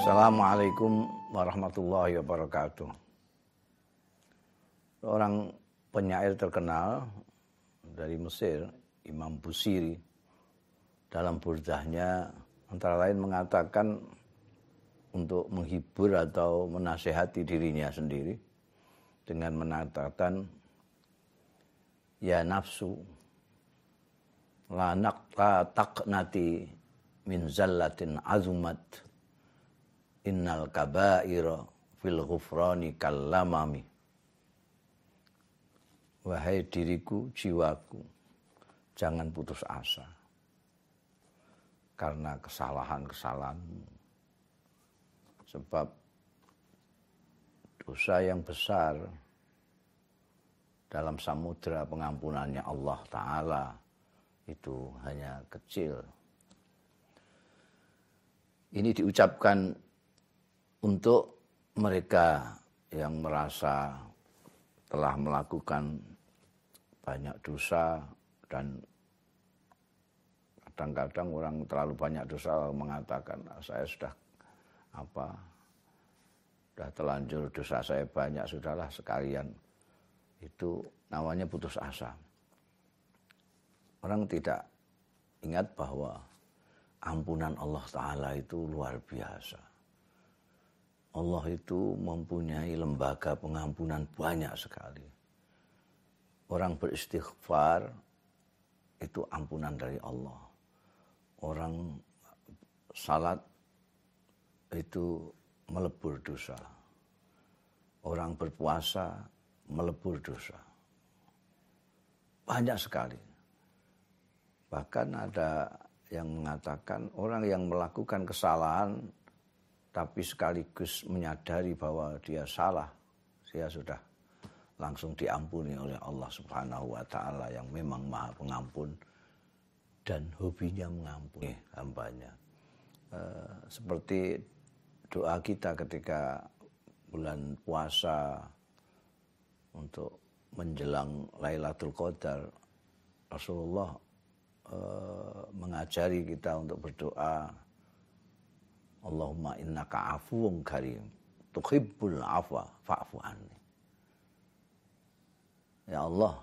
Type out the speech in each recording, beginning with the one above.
Assalamualaikum warahmatullahi wabarakatuh. Orang penyair terkenal dari Mesir, Imam Busiri, dalam burdahnya antara lain mengatakan untuk menghibur atau menasehati dirinya sendiri dengan mengatakan ya nafsu la taqnati min zallatin azumat. Innal kabaira fil ghufrani kallamami. Wahai diriku jiwaku jangan putus asa karena kesalahan-kesalahanmu sebab dosa yang besar dalam samudera pengampunannya Allah Ta'ala itu hanya kecil. Ini diucapkan untuk mereka yang merasa telah melakukan banyak dosa dan kadang-kadang orang terlalu banyak dosa mengatakan ah, saya sudah apa sudah terlanjur dosa saya banyak sudahlah sekalian itu namanya putus asa orang tidak ingat bahwa ampunan Allah Ta'ala itu luar biasa Allah itu mempunyai lembaga pengampunan banyak sekali. Orang beristighfar itu ampunan dari Allah. Orang salat itu melebur dosa. Orang berpuasa melebur dosa. Banyak sekali. Bahkan ada yang mengatakan orang yang melakukan kesalahan tapi sekaligus menyadari bahwa dia salah, dia sudah langsung diampuni oleh Allah Subhanahu wa taala yang memang Maha Pengampun dan hobinya mengampuni hambanya. E, seperti doa kita ketika bulan puasa untuk menjelang Lailatul Qadar, Rasulullah e, mengajari kita untuk berdoa Allahumma innaka afuwun karim tuhibbul afwa fa'fu anni. Ya Allah,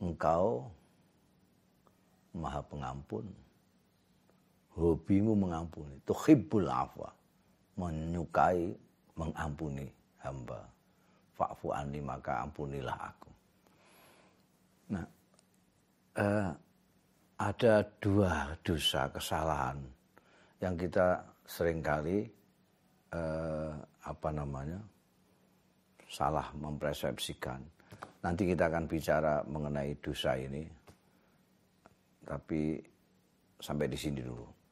Engkau Maha Pengampun. Hobimu mengampuni. Tuhibbul afwa. Menyukai mengampuni hamba. Fa'fu anni maka ampunilah aku. Nah, eh, ada dua dosa kesalahan yang kita sering kali eh, apa namanya salah mempersepsikan. Nanti kita akan bicara mengenai dosa ini. Tapi sampai di sini dulu.